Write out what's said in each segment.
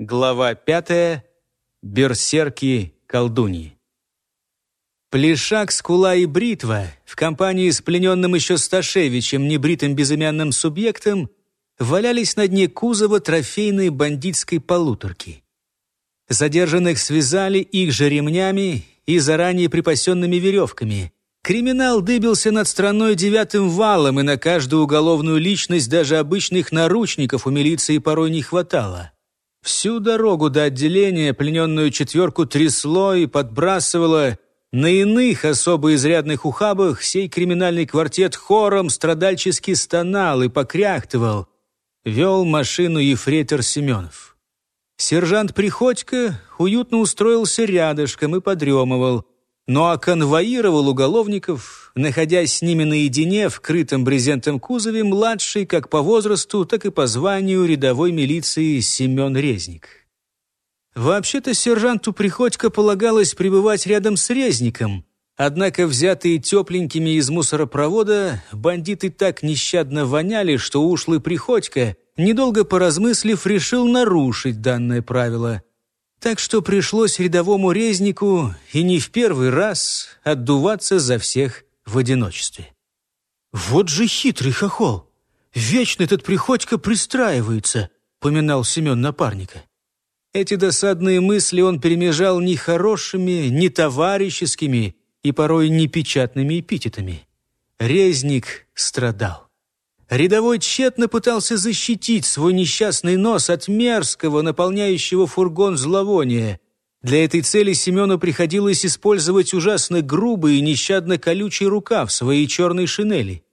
Глава пятая. Берсерки-колдуньи. Плешак, скула и бритва в компании с плененным еще Сташевичем, небритым безымянным субъектом, валялись на дне кузова трофейной бандитской полуторки. Задержанных связали их же ремнями и заранее припасенными веревками. Криминал дыбился над страной девятым валом, и на каждую уголовную личность даже обычных наручников у милиции порой не хватало. Всю дорогу до отделения плененную четверку трясло и подбрасывало. На иных особо изрядных ухабах сей криминальный квартет хором страдальчески стонал и покряхтывал. Вел машину ефрейтор Семенов. Сержант Приходько уютно устроился рядышком и подремывал – ну а конвоировал уголовников, находясь с ними наедине в крытом брезентом кузове, младший как по возрасту, так и по званию рядовой милиции Семен Резник. Вообще-то сержанту Приходько полагалось пребывать рядом с Резником, однако взятые тепленькими из мусоропровода бандиты так нещадно воняли, что ушлый Приходько, недолго поразмыслив, решил нарушить данное правило – так что пришлось рядовому резнику и не в первый раз отдуваться за всех в одиночестве. «Вот же хитрый хохол! Вечно этот Приходько пристраивается», — поминал Семен напарника. Эти досадные мысли он перемежал ни хорошими, ни товарищескими и порой непечатными эпитетами. Резник страдал. Рядовой тщетно пытался защитить свой несчастный нос от мерзкого, наполняющего фургон зловония. Для этой цели Семену приходилось использовать ужасно грубый и нещадно колючий рукав своей черной шинели.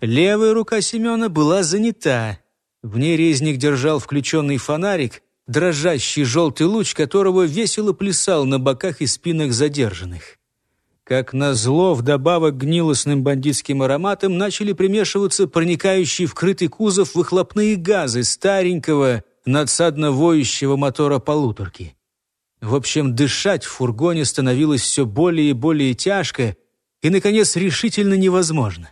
Левая рука Семена была занята. В ней резник держал включенный фонарик, дрожащий желтый луч которого весело плясал на боках и спинах задержанных. Как назло, вдобавок к гнилостным бандитским ароматам начали примешиваться проникающие в крытый кузов выхлопные газы старенького, надсадно воющего мотора полуторки. В общем, дышать в фургоне становилось все более и более тяжко и, наконец, решительно невозможно.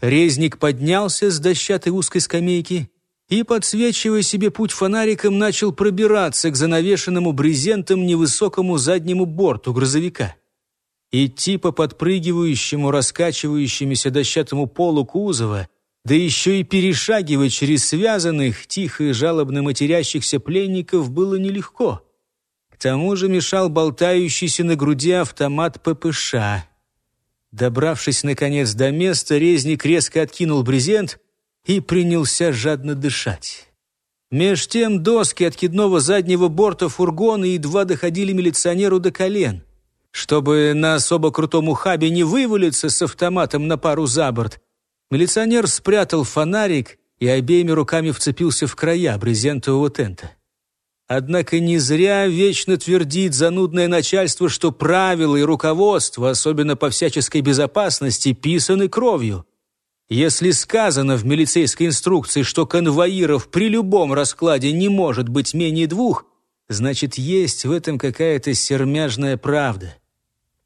Резник поднялся с дощатой узкой скамейки и, подсвечивая себе путь фонариком, начал пробираться к занавешенному брезентом невысокому заднему борту грузовика. Идти по подпрыгивающему, раскачивающемуся дощатому полу кузова, да еще и перешагивать через связанных, тихо и жалобно матерящихся пленников было нелегко. К тому же мешал болтающийся на груди автомат ППШ. Добравшись, наконец, до места, резник резко откинул брезент и принялся жадно дышать. Меж тем доски откидного заднего борта фургона едва доходили милиционеру до колен — чтобы на особо крутом ухабе не вывалиться с автоматом на пару за борт, милиционер спрятал фонарик и обеими руками вцепился в края брезентового тента. Однако не зря вечно твердит занудное начальство, что правила и руководство, особенно по всяческой безопасности, писаны кровью. Если сказано в милицейской инструкции, что конвоиров при любом раскладе не может быть менее двух, значит, есть в этом какая-то сермяжная правда.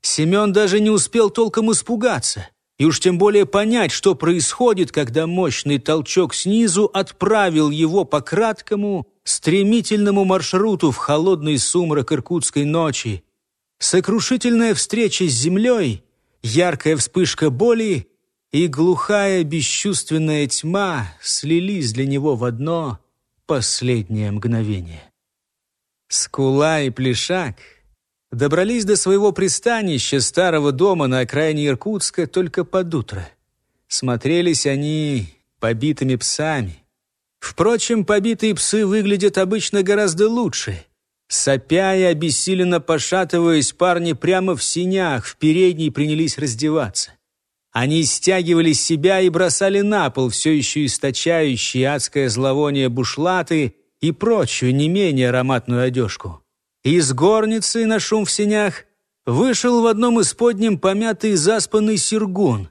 Семен даже не успел толком испугаться, и уж тем более понять, что происходит, когда мощный толчок снизу отправил его по краткому, стремительному маршруту в холодный сумрак иркутской ночи. Сокрушительная встреча с землей, яркая вспышка боли и глухая бесчувственная тьма слились для него в одно последнее мгновение. Скула и плешак — Добрались до своего пристанища, старого дома на окраине Иркутска, только под утро. Смотрелись они побитыми псами. Впрочем, побитые псы выглядят обычно гораздо лучше. Сопя и обессиленно пошатываясь, парни прямо в синях в передней принялись раздеваться. Они стягивали себя и бросали на пол все еще источающие адское зловоние бушлаты и прочую не менее ароматную одежку. Из горницы на шум в сенях вышел в одном из подним помятый заспанный сергун.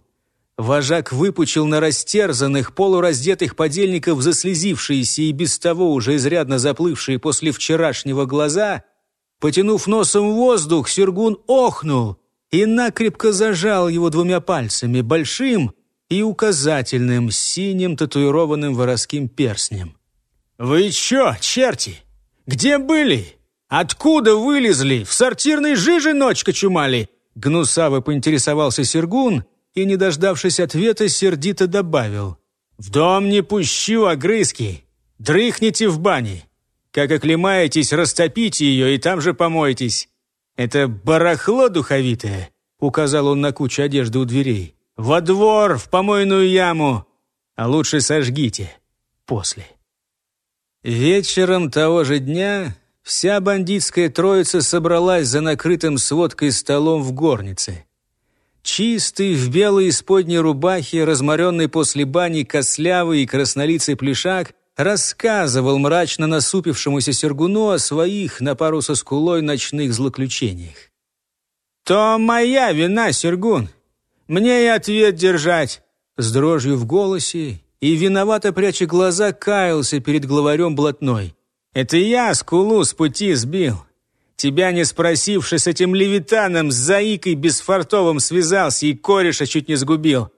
Вожак выпучил на растерзанных, полураздетых подельников заслезившиеся и без того уже изрядно заплывшие после вчерашнего глаза. Потянув носом воздух, сергун охнул и накрепко зажал его двумя пальцами, большим и указательным, синим татуированным воровским перстнем. «Вы чё, черти? Где были? Откуда вылезли? В сортирной жиже ночь кочумали?» Гнусаво поинтересовался Сергун и, не дождавшись ответа, сердито добавил. «В дом не пущу, огрызки! Дрыхните в бане! Как оклемаетесь, растопите ее и там же помойтесь! Это барахло духовитое!» Указал он на кучу одежды у дверей. «Во двор, в помойную яму! А лучше сожгите после!» Вечером того же дня вся бандитская троица собралась за накрытым сводкой столом в горнице. Чистый, в белой исподней рубахе, разморенный после бани кослявый и краснолицый плешак, рассказывал мрачно насупившемуся Сергуну о своих на пару со скулой ночных злоключениях. «То моя вина, Сергун! Мне и ответ держать!» С дрожью в голосе и, виновато пряча глаза, каялся перед главарем блатной. «Это я скулу с пути сбил. Тебя, не спросивши, с этим левитаном, с заикой бесфартовым связался и кореша чуть не сгубил.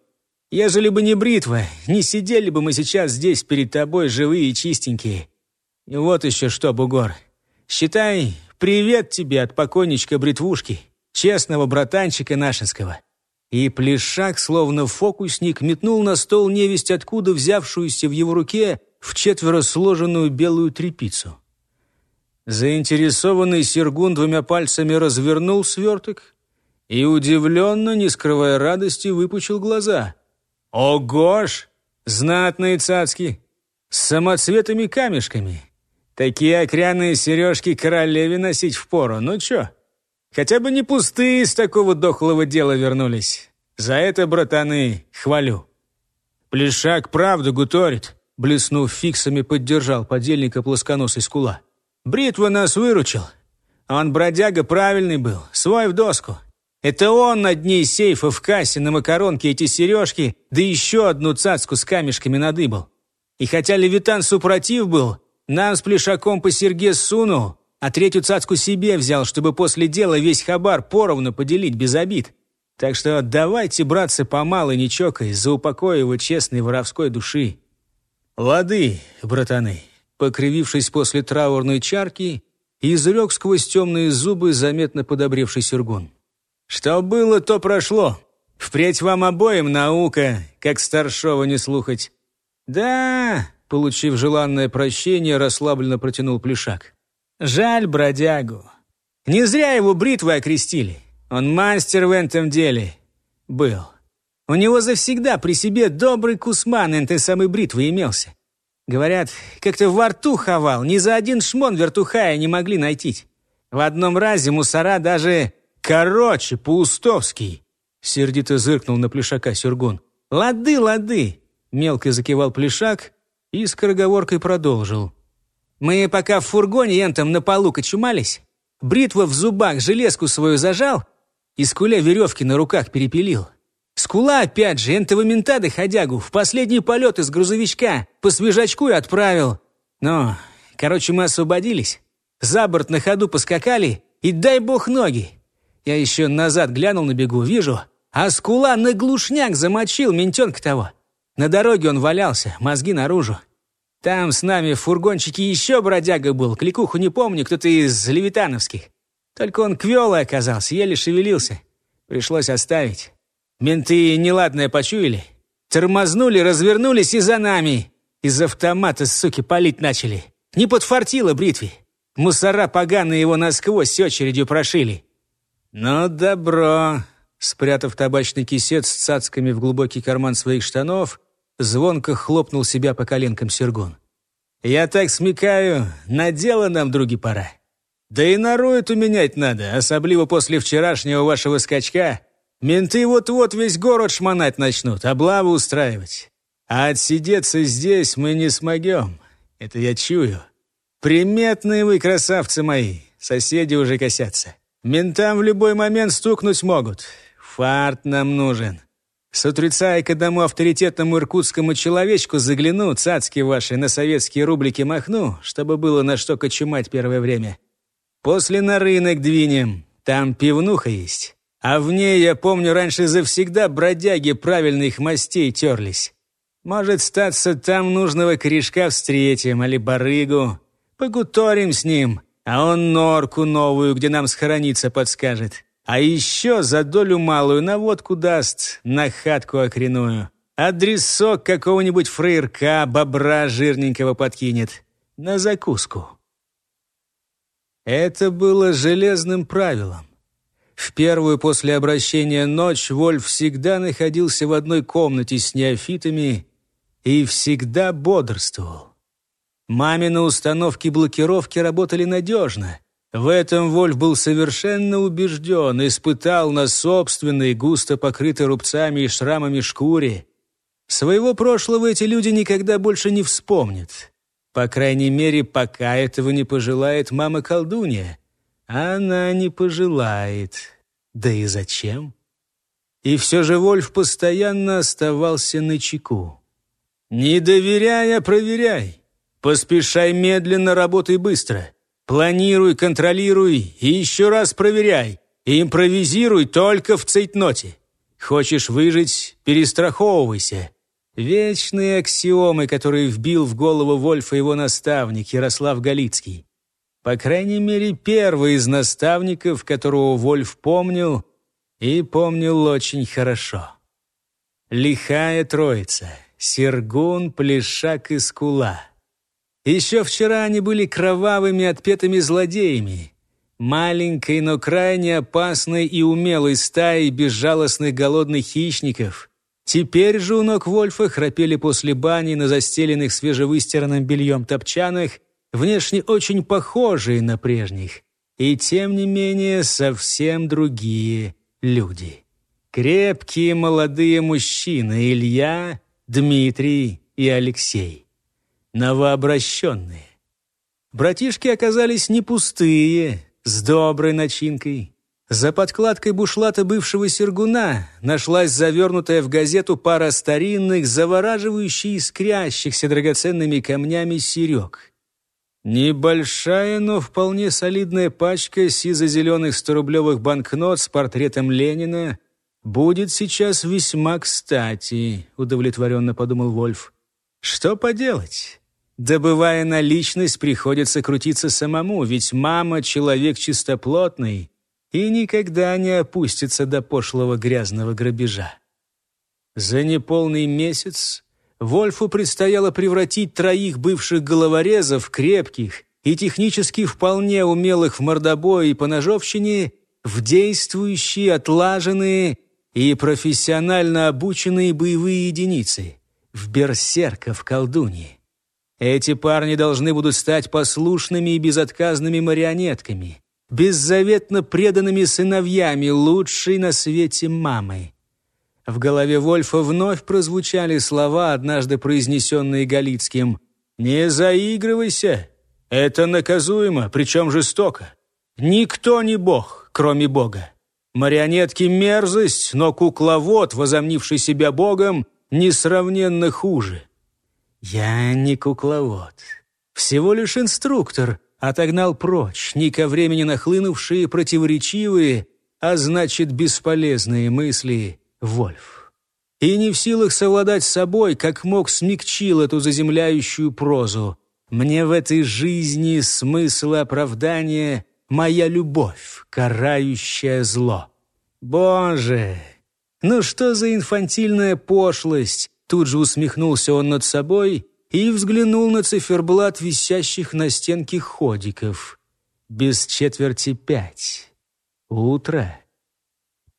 Ежели бы не бритва, не сидели бы мы сейчас здесь перед тобой живые и чистенькие. И вот еще что, бугор. Считай, привет тебе от покойничка бритвушки, честного братанчика нашинского». И плешак, словно фокусник, метнул на стол невесть откуда взявшуюся в его руке в четверо сложенную белую трепицу. Заинтересованный Сергун двумя пальцами развернул сверток и, удивленно, не скрывая радости, выпучил глаза. «Ого-ж! Знатные цацки! С самоцветами-камешками! Такие окряные сережки королеве носить впору, ну чё? Хотя бы не пустые с такого дохлого дела вернулись. За это, братаны, хвалю!» Плешак правду гуторит, блеснув фиксами, поддержал подельника плосконосой скула. Бритва нас выручил. Он бродяга правильный был, свой в доску. Это он на дне сейфа в кассе на макаронке эти сережки, да еще одну цацку с камешками надыбал. И хотя Левитан супротив был, нам с плешаком по серге сунул, а третью цацку себе взял, чтобы после дела весь хабар поровну поделить без обид. Так что давайте, братцы, помалу не чокаясь, за упокой его честной воровской души. Лады, братаны, покривившись после траурной чарки, изрек сквозь темные зубы заметно подобревший сюргун. «Что было, то прошло. Впредь вам обоим наука, как старшего не слухать». «Да», — получив желанное прощение, расслабленно протянул Плешак. «Жаль бродягу. Не зря его бритвой окрестили. Он мастер в этом деле. Был. У него завсегда при себе добрый кусман этой самой бритвы имелся. Говорят, как-то во рту ховал, ни за один шмон вертухая не могли найти. В одном разе мусора даже короче, паустовский. Сердито зыркнул на Плешака Сюргун. «Лады, лады!» Мелко закивал Плешак и скороговоркой продолжил. «Мы пока в фургоне энтом на полу кочумались, бритва в зубах железку свою зажал и скуля веревки на руках перепилил. Скула, опять же, энтого мента доходягу в последний полет из грузовичка по свежачку и отправил. Но, короче, мы освободились. За борт на ходу поскакали, и дай бог ноги. Я еще назад глянул на бегу, вижу, а скула на глушняк замочил ментенка того. На дороге он валялся, мозги наружу. Там с нами в фургончике еще бродяга был, кликуху не помню, кто-то из левитановских. Только он квелый оказался, еле шевелился. Пришлось оставить. Менты неладное почуяли. Тормознули, развернулись и за нами. Из автомата, суки, палить начали. Не подфартило бритве. Мусора поганые его насквозь очередью прошили. «Ну, добро!» Спрятав табачный кисет с цацками в глубокий карман своих штанов, звонко хлопнул себя по коленкам Сергун. «Я так смекаю, на дело нам, други, пора. Да и нару эту менять надо, особливо после вчерашнего вашего скачка. Менты вот-вот весь город шмонать начнут, облавы устраивать. А отсидеться здесь мы не смогем. Это я чую. Приметные вы, красавцы мои. Соседи уже косятся. Ментам в любой момент стукнуть могут. Фарт нам нужен. С утреца и к одному авторитетному иркутскому человечку загляну, цацки ваши, на советские рублики махну, чтобы было на что кочумать первое время. После на рынок двинем. Там пивнуха есть. А в ней, я помню, раньше завсегда бродяги правильных мастей терлись. Может, статься там нужного корешка встретим, али барыгу. Погуторим с ним, а он норку новую, где нам схорониться, подскажет. А еще за долю малую на водку даст, на хатку окреную. Адресок какого-нибудь фрейрка, бобра жирненького подкинет. На закуску. Это было железным правилом. В первую после обращения ночь Вольф всегда находился в одной комнате с неофитами и всегда бодрствовал. Мамины установки блокировки работали надежно. В этом Вольф был совершенно убежден, испытал на собственной, густо покрытой рубцами и шрамами шкуре. Своего прошлого эти люди никогда больше не вспомнят. По крайней мере, пока этого не пожелает мама-колдунья. Она не пожелает. Да и зачем? И все же Вольф постоянно оставался на чеку. «Не доверяй, а проверяй. Поспешай медленно, работай быстро. Планируй, контролируй и еще раз проверяй. Импровизируй только в цейтноте. Хочешь выжить – перестраховывайся. Вечные аксиомы, которые вбил в голову Вольфа его наставник Ярослав Галицкий. По крайней мере, первый из наставников, которого Вольф помнил, и помнил очень хорошо. Лихая троица — Сергун, Плешак и Скула. Еще вчера они были кровавыми отпетыми злодеями, маленькой, но крайне опасной и умелой стаей безжалостных голодных хищников. Теперь же у ног Вольфа храпели после бани на застеленных свежевыстиранным бельем топчанах внешне очень похожие на прежних, и тем не менее совсем другие люди. Крепкие молодые мужчины Илья, Дмитрий и Алексей. Новообращенные. Братишки оказались не пустые, с доброй начинкой. За подкладкой бушлата бывшего Сергуна нашлась завернутая в газету пара старинных, завораживающих искрящихся драгоценными камнями серег. Небольшая, но вполне солидная пачка сизо-зеленых 100-рублевых банкнот с портретом Ленина будет сейчас весьма кстати, удовлетворенно подумал Вольф. Что поделать? Добывая наличность, приходится крутиться самому, ведь мама — человек чистоплотный и никогда не опустится до пошлого грязного грабежа. За неполный месяц Вольфу предстояло превратить троих бывших головорезов, крепких и технически вполне умелых в мордобое и по ножовщине, в действующие, отлаженные и профессионально обученные боевые единицы, в берсерков колдуньи. Эти парни должны будут стать послушными и безотказными марионетками, беззаветно преданными сыновьями лучшей на свете мамы. В голове Вольфа вновь прозвучали слова, однажды произнесенные Галицким. «Не заигрывайся! Это наказуемо, причем жестоко. Никто не бог, кроме бога. Марионетки — мерзость, но кукловод, возомнивший себя богом, несравненно хуже». «Я не кукловод. Всего лишь инструктор», — отогнал прочь, ни ко времени нахлынувшие противоречивые, а значит, бесполезные мысли Вольф. И не в силах совладать с собой, как мог смягчил эту заземляющую прозу. «Мне в этой жизни смысл оправдания — моя любовь, карающая зло». «Боже! Ну что за инфантильная пошлость!» Тут же усмехнулся он над собой и взглянул на циферблат висящих на стенке ходиков. Без четверти пять. Утро.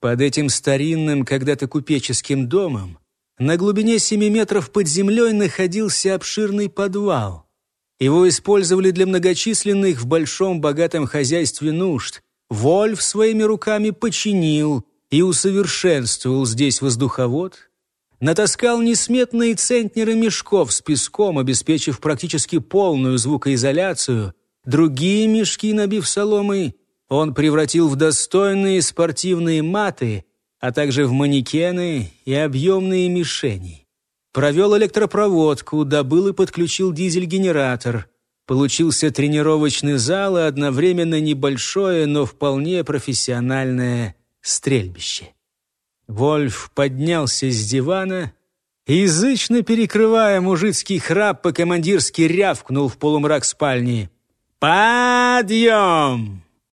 Под этим старинным, когда-то купеческим домом на глубине семи метров под землей находился обширный подвал. Его использовали для многочисленных в большом богатом хозяйстве нужд. Вольф своими руками починил и усовершенствовал здесь воздуховод, натаскал несметные центнеры мешков с песком, обеспечив практически полную звукоизоляцию, другие мешки, набив соломой, он превратил в достойные спортивные маты, а также в манекены и объемные мишени. Провел электропроводку, добыл и подключил дизель-генератор. Получился тренировочный зал и одновременно небольшое, но вполне профессиональное стрельбище. Вольф поднялся с дивана язычно перекрывая мужицкий храп, по-командирски рявкнул в полумрак спальни. Подъем!